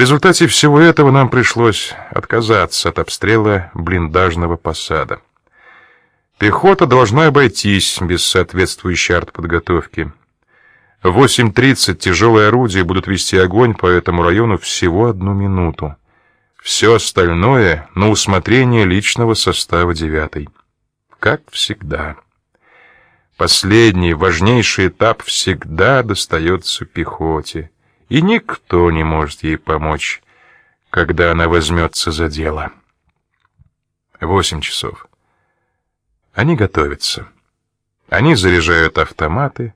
результате всего этого нам пришлось отказаться от обстрела блиндажного посада. Пехота должна обойтись без соответствующей артподготовки. В 8.30 тяжелые орудия будут вести огонь по этому району всего одну минуту. Все остальное на усмотрение личного состава девятой. Как всегда. Последний, важнейший этап всегда достается пехоте, и никто не может ей помочь, когда она возьмется за дело. Восемь часов. Они готовятся. Они заряжают автоматы,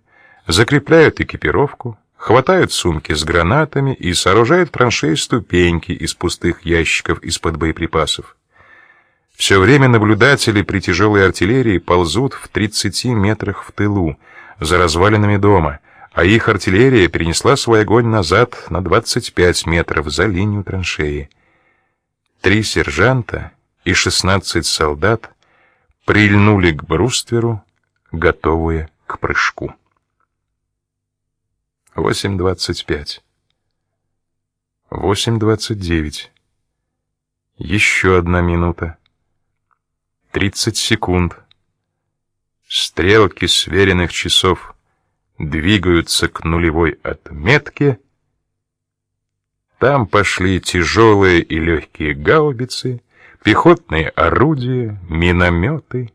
закрепляют экипировку, хватают сумки с гранатами и сооружают траншеи ступеньки из пустых ящиков из-под боеприпасов. Все время наблюдатели при тяжелой артиллерии ползут в 30 метрах в тылу, за развалинами дома, а их артиллерия перенесла свой огонь назад на 25 метров за линию траншеи. Три сержанта и 16 солдат прильнули к брустверу, готовые к прыжку. 8.25. 8.29. Еще одна минута. 30 секунд. Стрелки сверенных часов двигаются к нулевой отметке. Там пошли тяжелые и легкие гаубицы, пехотные орудия, минометы.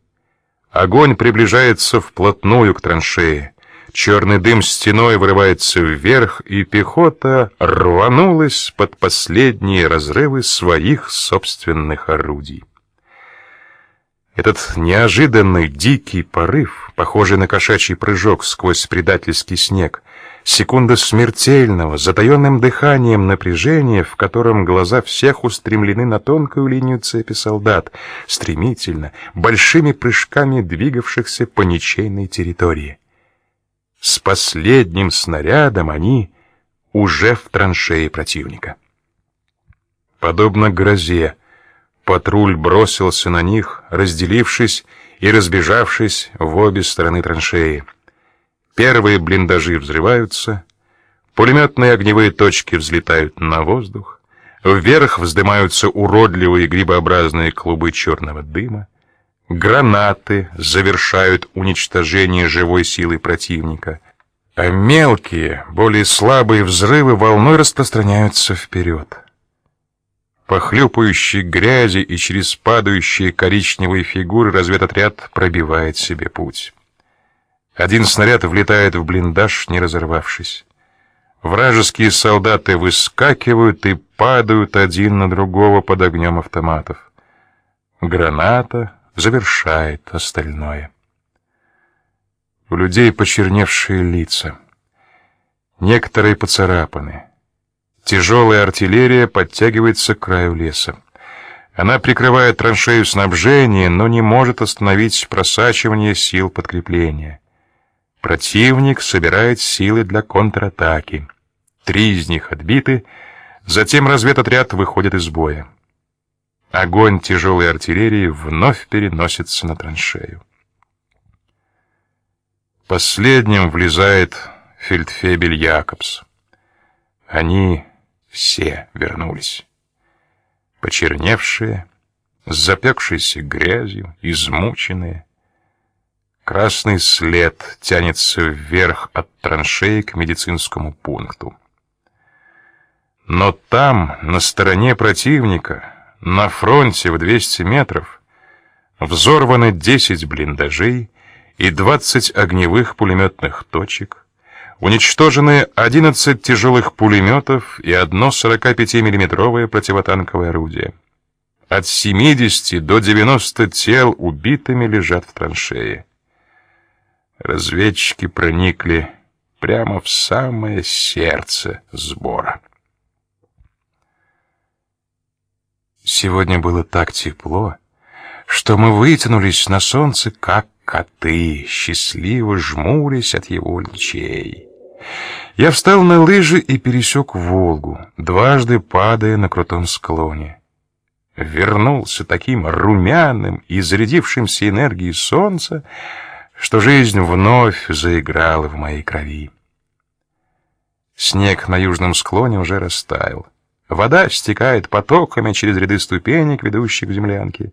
Огонь приближается вплотную к траншее. Черный дым стеной вырывается вверх, и пехота рванулась под последние разрывы своих собственных орудий. Этот неожиданный дикий порыв, похожий на кошачий прыжок сквозь предательский снег, секунда смертельного, затаенным дыханием напряжения, в котором глаза всех устремлены на тонкую линию цепи солдат, стремительно, большими прыжками двигавшихся по ничейной территории. С последним снарядом они уже в траншее противника. Подобно грозе, патруль бросился на них, разделившись и разбежавшись в обе стороны траншеи. Первые блиндажи взрываются, пулеметные огневые точки взлетают на воздух, вверх вздымаются уродливые грибообразные клубы черного дыма, Гранаты завершают уничтожение живой силы противника, а мелкие, более слабые взрывы волной распространяются вперед. По хлюпающей грязи и через падающие коричневые фигуры разведотряд пробивает себе путь. Один снаряд влетает в блиндаж, не разорвавшись. Вражеские солдаты выскакивают и падают один на другого под огнем автоматов. Граната завершает остальное. У людей почерневшие лица. Некоторые поцарапаны. Тяжелая артиллерия подтягивается к краю леса. Она прикрывает траншею снабжения, но не может остановить просачивание сил подкрепления. Противник собирает силы для контратаки. Три из них отбиты, затем разведотряд выходит из боя. Огонь тяжелой артиллерии вновь переносится на траншею. Последним влезает фельдфебель Якобс. Они все вернулись. Почерневшие, с запекшейся грязью, измученные. Красный след тянется вверх от траншеи к медицинскому пункту. Но там, на стороне противника, на фронте в 200 метров взорваны 10 блиндажей и 20 огневых пулеметных точек, уничтожены 11 тяжелых пулеметов и одно 45-миллиметровое противотанковое орудие. От 70 до 90 тел убитыми лежат в траншее. Разведчики проникли прямо в самое сердце сбора. Сегодня было так тепло, что мы вытянулись на солнце, как коты, счастливо жмурясь от его лучей. Я встал на лыжи и пересек Волгу, дважды падая на крутом склоне. Вернулся таким румяным и зарядившимся энергией солнца, что жизнь вновь заиграла в моей крови. Снег на южном склоне уже растаял. Вода стекает потоками через ряды ступенек, ведущих к землянке.